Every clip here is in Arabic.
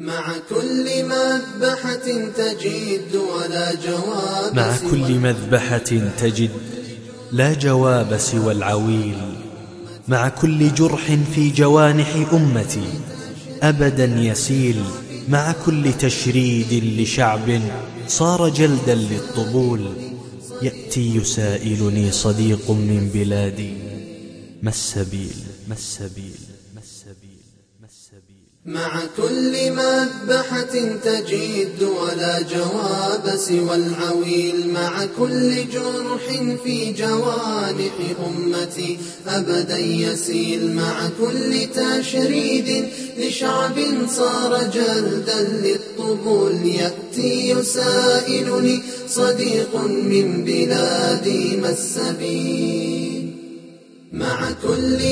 مع كل مذبحة تجد ولا جواب مع كل مذبحة تجد لا جواب سوى العويل. مع كل جرح في جوانح أمتي أبدا يسيل. مع كل تشريد لشعب صار جلدا للطبول. يأتي يسائلني صديق من بلادي. ما السبيل؟ ما السبيل؟ ما السبيل؟ ما السبيل؟ مع كل مذبحة تجد ولا جواب سوى العويل. مع كل جرح في جوانح أمتي أبدا يسيل. مع كل تشريد لشعب صار جلدا للطبول. يأتي يسائلني صديق من بلادي ما السبيل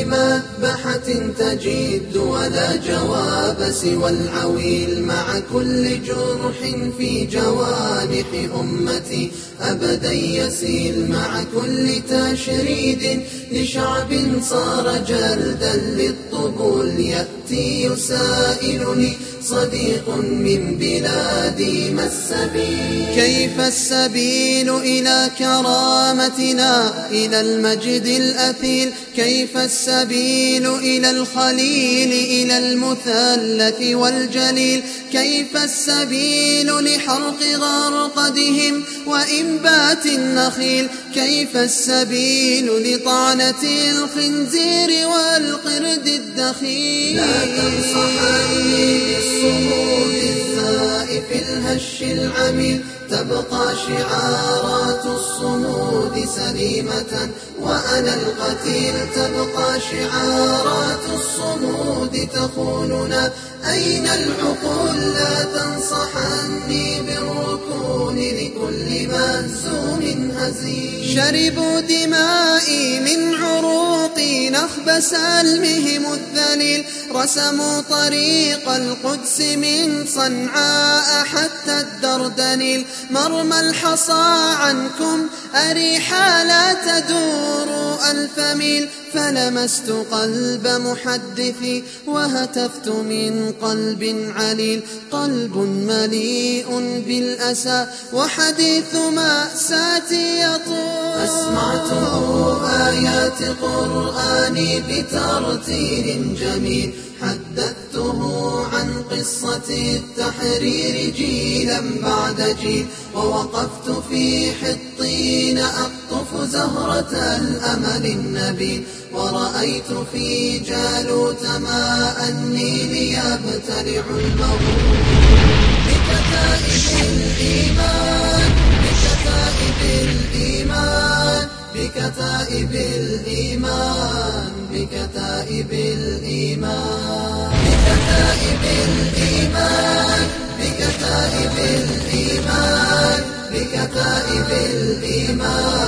مذبحة تجد ولا جواب سوى العويل مع كل جرح في جوانح أمتي. أبدا يسيل مع كل تشريد لشعب صار جلدا للطبول. يأتي يسائلني صديق من بلادي ما السبيل كيف السبيل إلى كرامتنا؟ إلى المجد الأثيل. كيف السبيل إلى الخليل؟ إلى المثلث والجليل. كيف السبيل لحرق غرقدهم وإنبات النخيل؟ كيف السبيل لطعنة الخنزير والقرد الدخيل؟ لا تنصحني الزائف الهش العميل تبقى شعارات الصمود سليمة. وأنا القتيل تبقى شعارات الصمود تخوننا. أين العقول لا تنصحني بالركون لكل مهزوم هزيل شربوا دمائي من عروقي نخب سلمهم الذليل. رسموا طريق القدس من صنعاء حتى الدردنيل مرمى الحصى عنكم أريحا لا تدور ألف ميل فلمست قلب محدثي وهتفت من قلب عليل قلب مليء بالأسى وحديث مأساتي يطول أسمعته آيات قرآني بترتيل جميل عن قصة التحرير جيلا بعد جيل ووقفت في حطين أقطف زهرة الأمل النبيل ورأيت في جالوت ماء النيل يبتلع المغول بكتائب الإيمان بكتائب الإيمان بكتائب الإيمان بكتائب الإيمان. بكتائب الإيمان بكتائب الإيمان بكتائب الإيمان.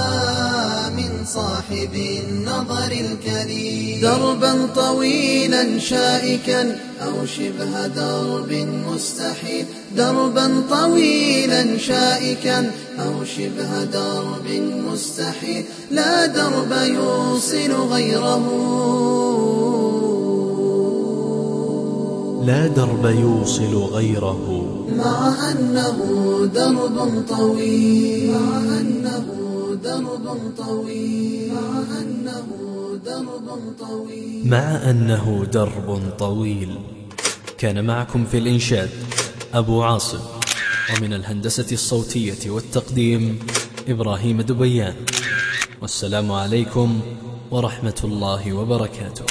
صاحب النظر الكريم. دربا طويلا شائكا أو شبه درب مستحيل. دربا طويلا شائكا أو شبه درب مستحيل. لا درب يوصل غيره. لا درب يوصل غيره. مع أنه درب طويل. مع أنه درب طويل. مع أنه درب طويل. مع أنه درب طويل. كان معكم في الإنشاد أبو عاصم ومن الهندسة الصوتية والتقديم إبراهيم دبيان. والسلام عليكم ورحمة الله وبركاته.